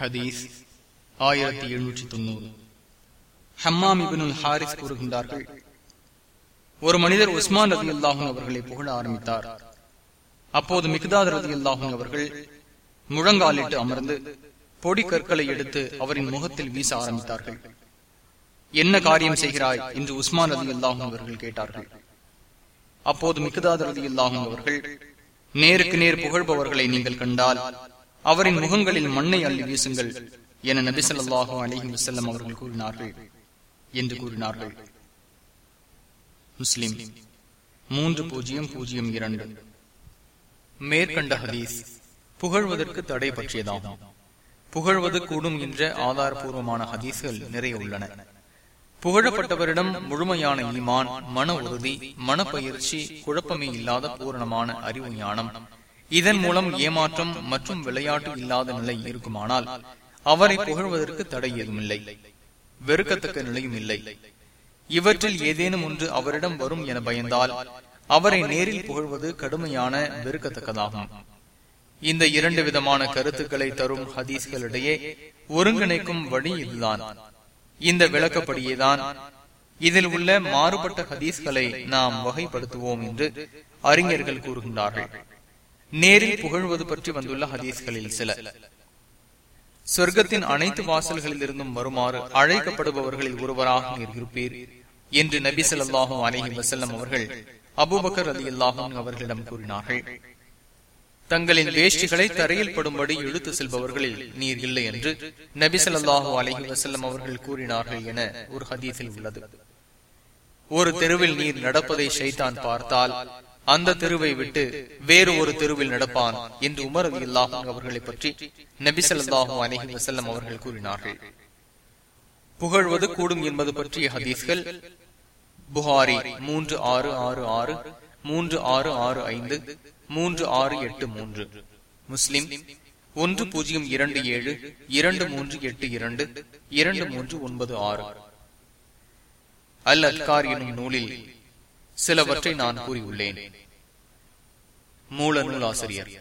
ஹதீஸ் ஆயிரத்தி எழுநூற்றி தொண்ணூறு. ஹம்மாம் இபின் ஹாரிஸ் கூறுகின்றார்கள் ஒரு மனிதர் உஸ்மான் ரதி அல்லாஹும் அவர்களை புகழ ஆரம்பித்தார். அப்போது மிகுதாத் ரதி அல்லாஹும் அவர்கள் முழங்காலிட்டு அமர்ந்து பொடி கற்களை எடுத்து அவரின் முகத்தில் வீச ஆரம்பித்தார்கள். என்ன காரியம் செய்கிறாய்? என்று உஸ்மான் ரதி அல்லாஹும் அவர்கள் கேட்டார்கள். அப்போது மிகுதாத் ரதி அல்லாஹும் அவர்கள் நேருக்கு நேர் புகழ்பவர்களை நீங்கள் கண்டால் அவரின் முகங்களில் மண்ணை அள்ளி வீசுங்கள் என நபிசல்லாஹு அலஹி வசல்லம் அவர்கள் கூறினார்கள் என்று கூறினார்கள். முஸ்லிம் மூன்று பூஜ்ஜியம் பூஜ்ஜியம் இரண்டு. மேற்கண்ட ஹதீஸ் புகழ்வதற்கு தடை பற்றியதாகும். புகழ்வது கூடும் என்ற ஆதாரபூர்வமான ஹதீஸ்கள் நிறைய உள்ளன. புகழப்பட்டவரிடம் முழுமையான ஈமான் மன உறுதி மனப்பயிற்சி குழப்பமே இல்லாத பூரணமான அறிவு ஞானம் இதன் மூலம் ஏமாற்றம் மற்றும் விளையாட்டு இல்லாத நிலை இருக்குமானால் அவரை புகழ்வதற்கு தடை ஏதுமில்லை வெறுக்கத்தக்க நிலையும் இல்லை. இவற்றில் ஏதேனும் ஒன்று அவரிடம் வரும் என பயந்தால் அவரை நேரில் புகழ்வது கடுமையான வெறுக்கத்தக்கதாகும். இந்த இரண்டு விதமான கருத்துக்களை தரும் ஹதீஸ்களிடையே ஒருங்கிணைக்கும் வழி இதுதான். இந்த விளக்கப்படியேதான் இதில் உள்ள மாறுபட்ட ஹதீஸ்களை நாம் வகைப்படுத்துவோம் என்று அறிஞர்கள் கூறுகின்றார்கள். நேரில் புகழ்வது பற்றி வந்துள்ள ஹதீஸ்களில் சில. சொர்க்கத்தின் அனைத்து வாசல்களில் இருந்தும் வருமாறு அழைக்கப்படுபவர்களில் ஒருவராக இருப்பீர் என்று நபி சொல்லாஹும் அலஹி வசல்லம் அவர்கள் அபுபக்கர் அலி அல்லாஹும் அவர்களிடம் கூறினார்கள். தங்களின் வேஷ்டிகளை தரையில் படும்படி இழுத்து செல்பவர்களில் நீர் இல்லை என்று நபி சொல்லாஹு அலஹி வசல்லம் அவர்கள் கூறினார்கள் என ஒரு ஹதீஸில் உள்ளது. ஒரு தெருவில் நீர் நடப்பதை ஷைதான் பார்த்தால் அந்த தெருவை விட்டு வேறு ஒரு தெருவில் நடப்பான் என்று உமர் அலி அல்லாஹும் அவர்களை பற்றி நபிசல்லாஹும் அலஹி வசல்லம் அவர்கள் கூறினார்கள். புகழ்வது கூடும் என்பது பற்றிய ஹதீஸ்கள் புகாரி மூன்று ஆறு ஆறு ஆறு மூன்று ஆறு ஆறு ஐந்து மூன்று ஆறு எட்டு மூன்று. முஸ்லிம் ஒன்று பூஜ்ஜியம் இரண்டு ஏழு இரண்டு மூன்று எட்டு இரண்டு இரண்டு மூன்று ஒன்பது ஆறு. அல் அல்கார் எனும் நூலில் சிலவற்றை நான் கூறியுள்ளேன். மூல ஆசிரியர்